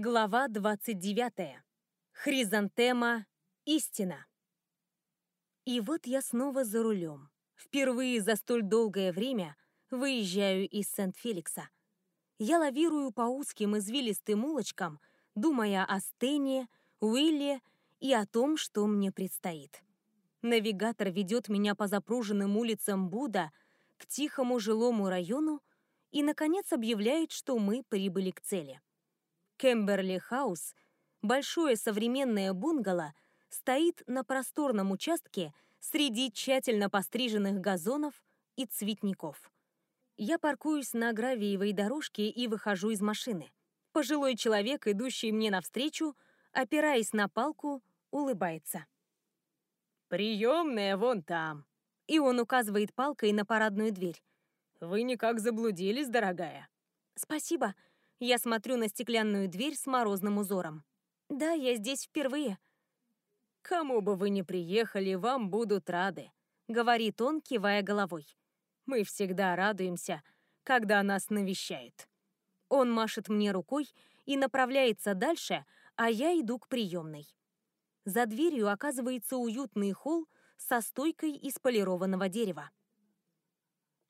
Глава 29. Хризантема. Истина. И вот я снова за рулем. Впервые за столь долгое время выезжаю из Сент-Феликса. Я лавирую по узким извилистым улочкам, думая о Стене, Уилле и о том, что мне предстоит. Навигатор ведет меня по запруженным улицам Буда к тихому жилому району и, наконец, объявляет, что мы прибыли к цели. Кемберли Хаус, большое современное бунгало, стоит на просторном участке среди тщательно постриженных газонов и цветников. Я паркуюсь на гравиевой дорожке и выхожу из машины. Пожилой человек, идущий мне навстречу, опираясь на палку, улыбается. «Приемная вон там!» И он указывает палкой на парадную дверь. «Вы никак заблудились, дорогая?» «Спасибо», я смотрю на стеклянную дверь с морозным узором. Да, я здесь впервые. Кому бы вы ни приехали, вам будут рады, говорит он, кивая головой. Мы всегда радуемся, когда нас навещают. Он машет мне рукой и направляется дальше, а я иду к приемной. За дверью оказывается уютный холл со стойкой из полированного дерева.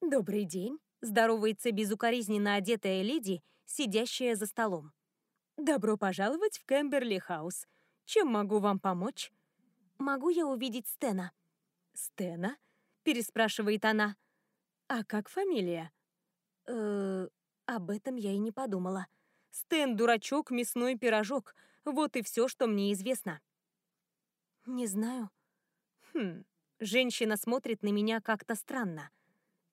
«Добрый день», — здоровается безукоризненно одетая леди сидящая за столом. «Добро пожаловать в Кэмберли-хаус. Чем могу вам помочь?» «Могу я увидеть Стена?» «Стена?» — переспрашивает она. «А как фамилия?» «Э-э, об этом я и не подумала. Стэн — дурачок, мясной пирожок. Вот и все, что мне известно». «Не знаю». «Хм...» Женщина смотрит на меня как-то странно.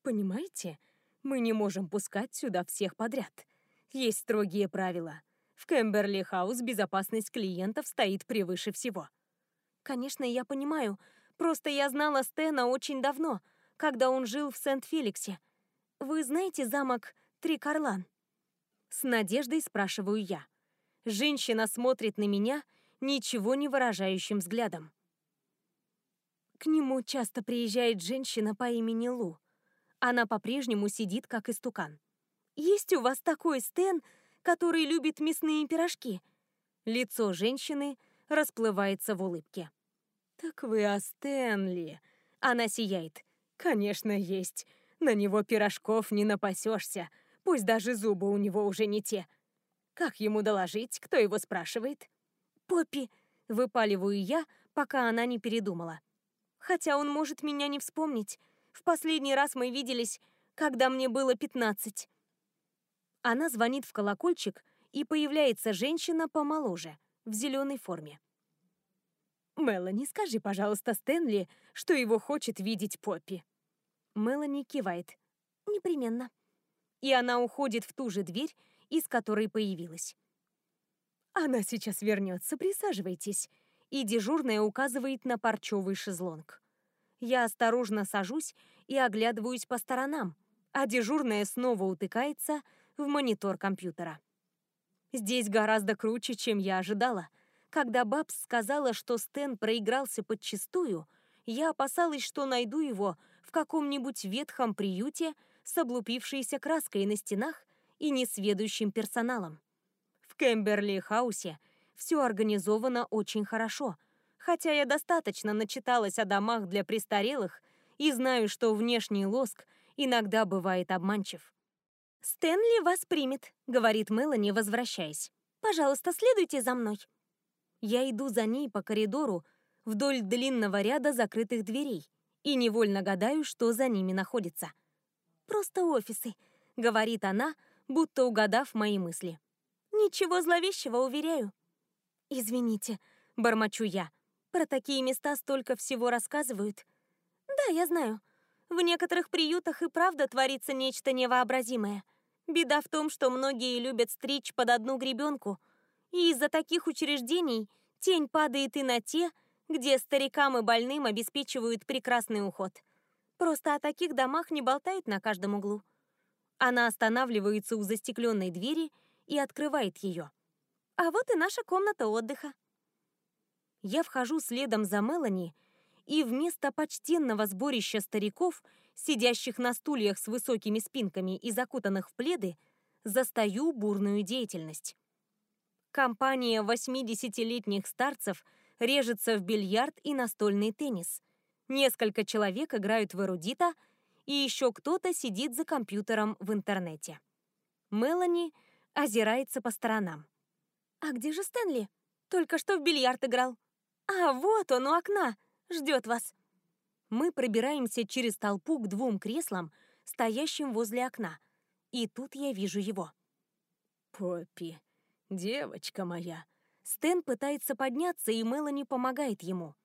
«Понимаете, мы не можем пускать сюда всех подряд. Есть строгие правила. В Кэмберли Хаус безопасность клиентов стоит превыше всего. Конечно, я понимаю. Просто я знала Стэна очень давно, когда он жил в Сент-Феликсе. Вы знаете замок Трикарлан? С надеждой спрашиваю я. Женщина смотрит на меня ничего не выражающим взглядом. К нему часто приезжает женщина по имени Лу. Она по-прежнему сидит как истукан. Есть у вас такой Стэн, который любит мясные пирожки?» Лицо женщины расплывается в улыбке. «Так вы о Стэнли!» Она сияет. «Конечно, есть. На него пирожков не напасешься. Пусть даже зубы у него уже не те. Как ему доложить? Кто его спрашивает?» «Поппи!» — выпаливаю я, пока она не передумала. «Хотя он может меня не вспомнить. В последний раз мы виделись, когда мне было пятнадцать». Она звонит в колокольчик, и появляется женщина помоложе, в зеленой форме. «Мелани, скажи, пожалуйста, Стэнли, что его хочет видеть Поппи». Мелани кивает. «Непременно». И она уходит в ту же дверь, из которой появилась. «Она сейчас вернется, присаживайтесь», и дежурная указывает на парчевый шезлонг. Я осторожно сажусь и оглядываюсь по сторонам, а дежурная снова утыкается в монитор компьютера. Здесь гораздо круче, чем я ожидала. Когда Бабс сказала, что Стэн проигрался подчистую, я опасалась, что найду его в каком-нибудь ветхом приюте с облупившейся краской на стенах и несведущим персоналом. В Кэмберли-хаусе все организовано очень хорошо, хотя я достаточно начиталась о домах для престарелых и знаю, что внешний лоск иногда бывает обманчив. «Стэнли вас примет», — говорит Мелани, возвращаясь. «Пожалуйста, следуйте за мной». Я иду за ней по коридору вдоль длинного ряда закрытых дверей и невольно гадаю, что за ними находится. «Просто офисы», — говорит она, будто угадав мои мысли. «Ничего зловещего, уверяю». «Извините», — бормочу я. «Про такие места столько всего рассказывают». «Да, я знаю. В некоторых приютах и правда творится нечто невообразимое. Беда в том, что многие любят стричь под одну гребенку, и из-за таких учреждений тень падает и на те, где старикам и больным обеспечивают прекрасный уход. Просто о таких домах не болтают на каждом углу. Она останавливается у застекленной двери и открывает ее. А вот и наша комната отдыха. Я вхожу следом за Мелани, и вместо почтенного сборища стариков – сидящих на стульях с высокими спинками и закутанных в пледы, застаю бурную деятельность. Компания 80-летних старцев режется в бильярд и настольный теннис. Несколько человек играют в эрудита, и еще кто-то сидит за компьютером в интернете. Мелани озирается по сторонам. «А где же Стэнли? Только что в бильярд играл. А вот он у окна, ждет вас». Мы пробираемся через толпу к двум креслам, стоящим возле окна. И тут я вижу его. «Поппи, девочка моя!» Стэн пытается подняться, и Мелани помогает ему.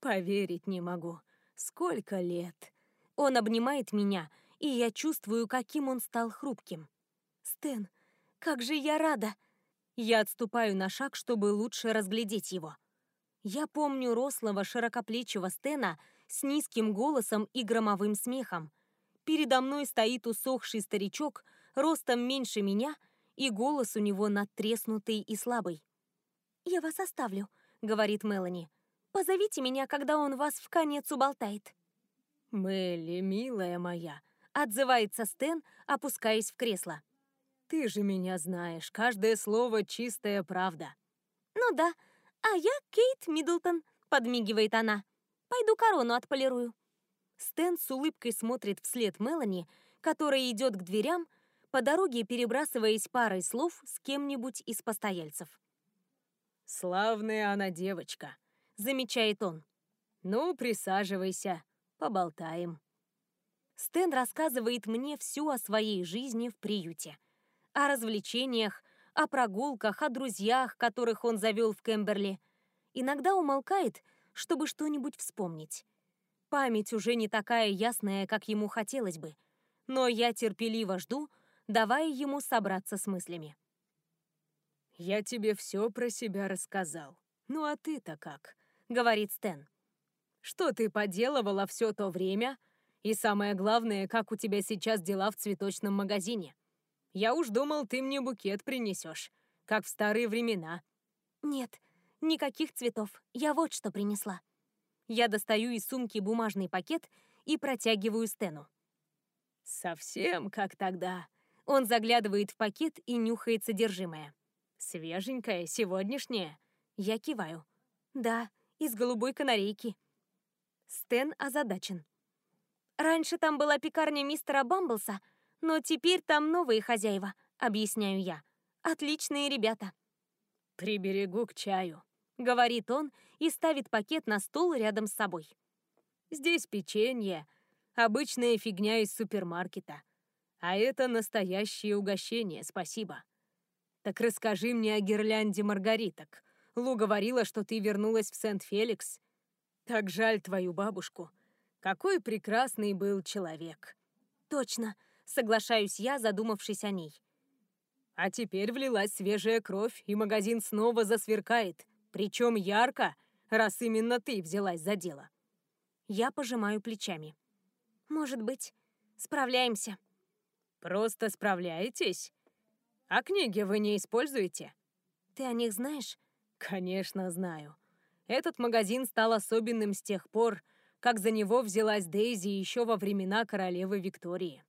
«Поверить не могу. Сколько лет!» Он обнимает меня, и я чувствую, каким он стал хрупким. «Стэн, как же я рада!» Я отступаю на шаг, чтобы лучше разглядеть его. Я помню рослого, широкоплечего Стена с низким голосом и громовым смехом. Передо мной стоит усохший старичок, ростом меньше меня, и голос у него надтреснутый и слабый. «Я вас оставлю», — говорит Мелани. «Позовите меня, когда он вас в конец уболтает». «Мелли, милая моя», — отзывается Стэн, опускаясь в кресло. «Ты же меня знаешь, каждое слово — чистая правда». «Ну да, а я Кейт Миддлтон», — подмигивает она. Пойду корону отполирую». Стэн с улыбкой смотрит вслед Мелани, которая идет к дверям, по дороге перебрасываясь парой слов с кем-нибудь из постояльцев. «Славная она девочка», — замечает он. «Ну, присаживайся, поболтаем». Стэн рассказывает мне всю о своей жизни в приюте. О развлечениях, о прогулках, о друзьях, которых он завел в Кемберли. Иногда умолкает чтобы что-нибудь вспомнить. Память уже не такая ясная, как ему хотелось бы, но я терпеливо жду, давая ему собраться с мыслями. «Я тебе все про себя рассказал. Ну а ты-то как?» — говорит Стэн. «Что ты поделывала все то время? И самое главное, как у тебя сейчас дела в цветочном магазине? Я уж думал, ты мне букет принесешь, как в старые времена». «Нет, Никаких цветов. Я вот что принесла. Я достаю из сумки бумажный пакет и протягиваю Стэну. Совсем как тогда. Он заглядывает в пакет и нюхает содержимое. Свеженькое, сегодняшнее. Я киваю. Да, из голубой канарейки. Стэн озадачен. Раньше там была пекарня мистера Бамблса, но теперь там новые хозяева, объясняю я. Отличные ребята. Приберегу к чаю говорит он и ставит пакет на стол рядом с собой. Здесь печенье, обычная фигня из супермаркета. А это настоящее угощение, спасибо. Так расскажи мне о гирлянде маргариток. Лу говорила, что ты вернулась в Сент-Феликс. Так жаль твою бабушку. Какой прекрасный был человек. Точно, соглашаюсь я, задумавшись о ней. А теперь влилась свежая кровь, и магазин снова засверкает. Причем ярко, раз именно ты взялась за дело. Я пожимаю плечами. Может быть, справляемся. Просто справляетесь? А книги вы не используете? Ты о них знаешь? Конечно, знаю. Этот магазин стал особенным с тех пор, как за него взялась Дейзи еще во времена королевы Виктории.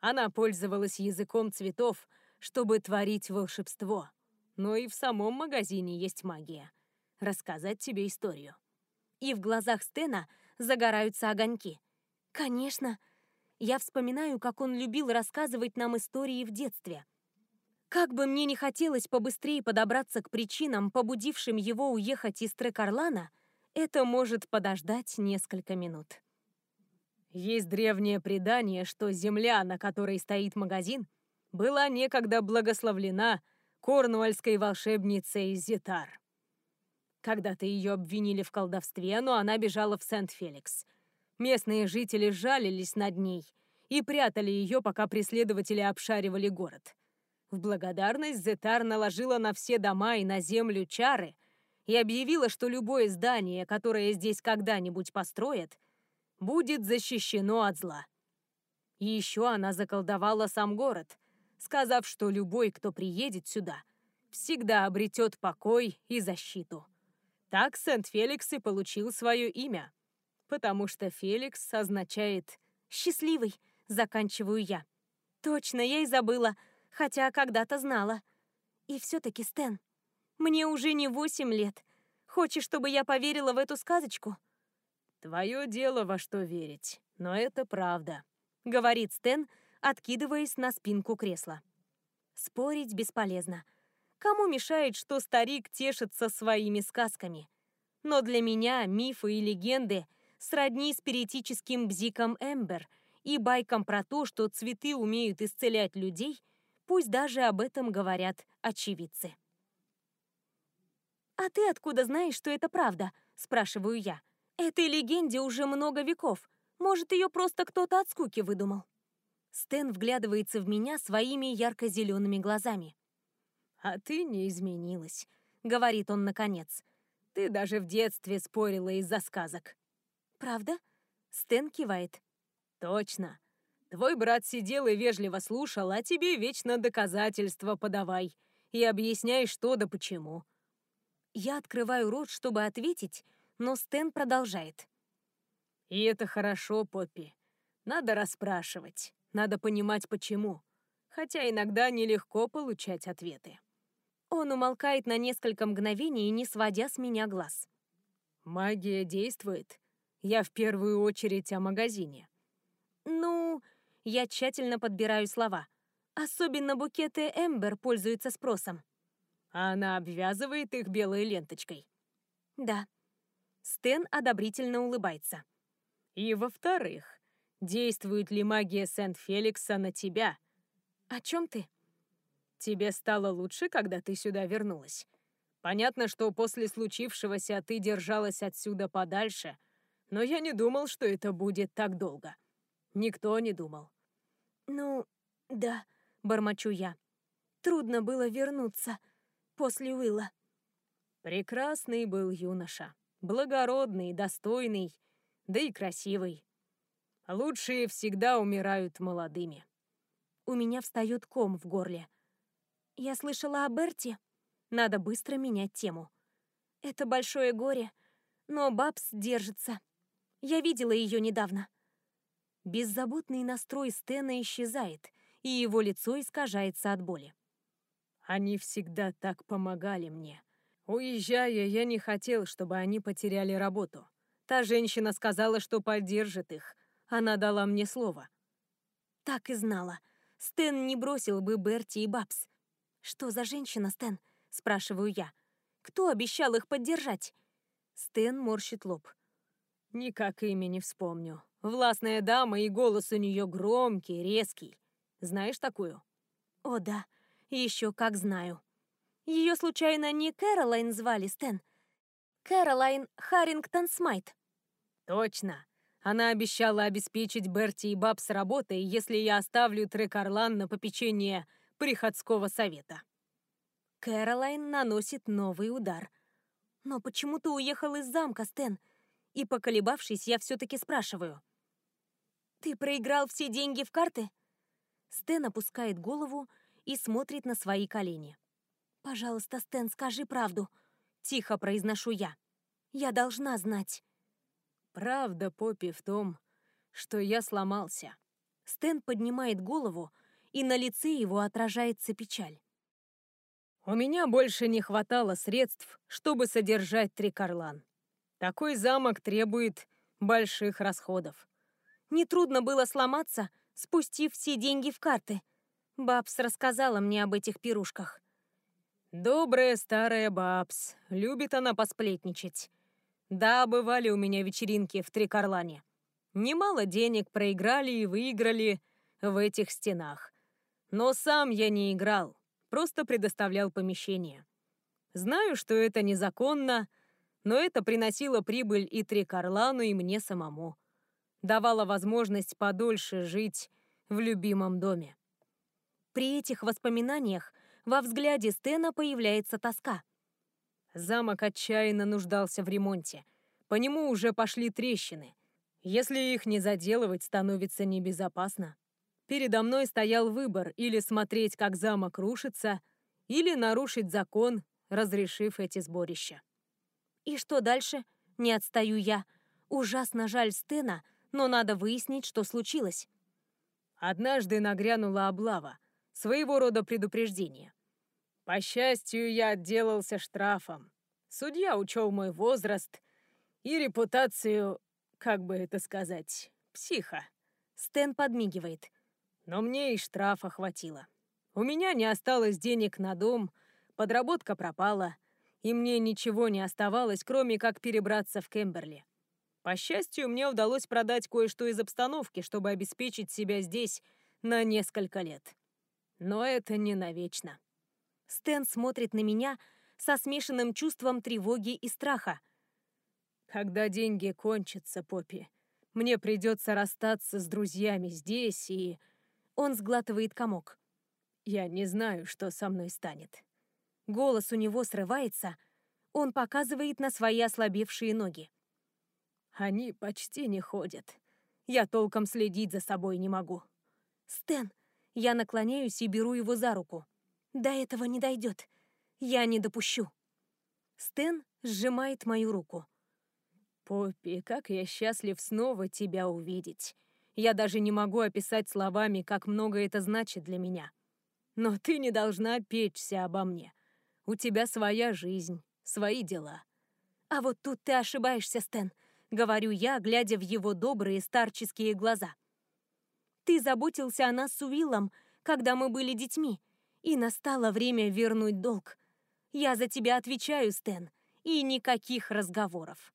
Она пользовалась языком цветов, чтобы творить волшебство но и в самом магазине есть магия. Рассказать тебе историю. И в глазах Стена загораются огоньки. Конечно. Я вспоминаю, как он любил рассказывать нам истории в детстве. Как бы мне не хотелось побыстрее подобраться к причинам, побудившим его уехать из Трекарлана, это может подождать несколько минут. Есть древнее предание, что земля, на которой стоит магазин, была некогда благословлена корнуольской волшебницей Зитар. Когда-то ее обвинили в колдовстве, но она бежала в Сент-Феликс. Местные жители жалились над ней и прятали ее, пока преследователи обшаривали город. В благодарность Зетар наложила на все дома и на землю чары и объявила, что любое здание, которое здесь когда-нибудь построят, будет защищено от зла. И еще она заколдовала сам город, сказав, что любой, кто приедет сюда, всегда обретет покой и защиту. Так Сент-Феликс и получил свое имя, потому что Феликс означает «счастливый», заканчиваю я. Точно, я и забыла, хотя когда-то знала. И все-таки, Стэн, Мне уже не восемь лет. Хочешь, чтобы я поверила в эту сказочку?» «Твое дело во что верить, но это правда», — говорит Стэн, откидываясь на спинку кресла. Спорить бесполезно. Кому мешает, что старик тешится своими сказками? Но для меня мифы и легенды сродни спиритическим бзикам Эмбер и байкам про то, что цветы умеют исцелять людей, пусть даже об этом говорят очевидцы. «А ты откуда знаешь, что это правда?» – спрашиваю я. «Этой легенде уже много веков. Может, ее просто кто-то от скуки выдумал?» Стэн вглядывается в меня своими ярко-зелеными глазами. «А ты не изменилась», — говорит он наконец. «Ты даже в детстве спорила из-за сказок». «Правда?» — Стэн кивает. «Точно. Твой брат сидел и вежливо слушал, а тебе вечно доказательства подавай и объясняй, что да почему. Я открываю рот, чтобы ответить, но Стэн продолжает. «И это хорошо, Поппи. Надо расспрашивать, надо понимать, почему. Хотя иногда нелегко получать ответы». Он умолкает на несколько мгновений, не сводя с меня глаз. «Магия действует. Я в первую очередь о магазине». «Ну...» Я тщательно подбираю слова. Особенно букеты Эмбер пользуются спросом. А она обвязывает их белой ленточкой. Да. Стэн одобрительно улыбается. И во-вторых, действует ли магия Сент-Феликса на тебя? О чем ты? Тебе стало лучше, когда ты сюда вернулась. Понятно, что после случившегося ты держалась отсюда подальше, но я не думал, что это будет так долго. Никто не думал. Ну, да, бормочу я. Трудно было вернуться после Уилла. Прекрасный был юноша. Благородный, достойный, да и красивый. Лучшие всегда умирают молодыми. У меня встает ком в горле. Я слышала о Берти. Надо быстро менять тему. Это большое горе, но Бабс держится. Я видела ее недавно. Беззаботный настрой Стена исчезает, и его лицо искажается от боли. Они всегда так помогали мне. Уезжая, я не хотел, чтобы они потеряли работу. Та женщина сказала, что поддержит их. Она дала мне слово. Так и знала. Стэн не бросил бы Берти и Бабс. «Что за женщина, Стэн?» — спрашиваю я. «Кто обещал их поддержать?» Стэн морщит лоб. «Никак имя не вспомню. Властная дама, и голос у нее громкий, резкий. Знаешь такую?» «О, да. Еще как знаю. Ее случайно не Кэролайн звали, Стэн? Кэролайн Харрингтон Смайт. Точно. Она обещала обеспечить Берти и Бабс работой, если я оставлю трек Орлан на попечение приходского совета. Кэролайн наносит новый удар. Но почему ты уехал из замка, Стэн? И, поколебавшись, я все-таки спрашиваю. Ты проиграл все деньги в карты? Стэн опускает голову и смотрит на свои колени. «Пожалуйста, Стэн, скажи правду», — тихо произношу я. «Я должна знать». «Правда, Поппи, в том, что я сломался». Стэн поднимает голову, и на лице его отражается печаль. «У меня больше не хватало средств, чтобы содержать Трикарлан. Такой замок требует больших расходов». Нетрудно было сломаться, спустив все деньги в карты. Бабс рассказала мне об этих пирушках. Добрая старая Бабс. Любит она посплетничать. Да, бывали у меня вечеринки в Трикарлане. Немало денег проиграли и выиграли в этих стенах. Но сам я не играл, просто предоставлял помещение. Знаю, что это незаконно, но это приносило прибыль и Трикарлану, и мне самому. Давало возможность подольше жить в любимом доме. При этих воспоминаниях во взгляде Стена появляется тоска. Замок отчаянно нуждался в ремонте. По нему уже пошли трещины. Если их не заделывать, становится небезопасно. Передо мной стоял выбор или смотреть, как замок рушится, или нарушить закон, разрешив эти сборища. И что дальше? Не отстаю я. Ужасно жаль Стена, но надо выяснить, что случилось. Однажды нагрянула облава своего рода предупреждение. По счастью, я отделался штрафом. Судья учел мой возраст и репутацию, как бы это сказать, психа. Стэн подмигивает. Но мне и штрафа хватило. У меня не осталось денег на дом, подработка пропала, и мне ничего не оставалось, кроме как перебраться в Кемберли. По счастью, мне удалось продать кое-что из обстановки, чтобы обеспечить себя здесь на несколько лет. Но это не навечно. Стэн смотрит на меня со смешанным чувством тревоги и страха. Когда деньги кончатся, Поппи, мне придется расстаться с друзьями здесь и... Он сглатывает комок. Я не знаю, что со мной станет. Голос у него срывается. Он показывает на свои ослабевшие ноги. Они почти не ходят. Я толком следить за собой не могу. Стэн, я наклоняюсь и беру его за руку. До этого не дойдет. Я не допущу. Стэн сжимает мою руку. Поппи, как я счастлив снова тебя увидеть. Я даже не могу описать словами, как много это значит для меня. Но ты не должна печься обо мне. У тебя своя жизнь, свои дела. А вот тут ты ошибаешься, Стэн. — говорю я, глядя в его добрые старческие глаза. «Ты заботился о нас с Уиллом, когда мы были детьми, и настало время вернуть долг. Я за тебя отвечаю, Стэн, и никаких разговоров».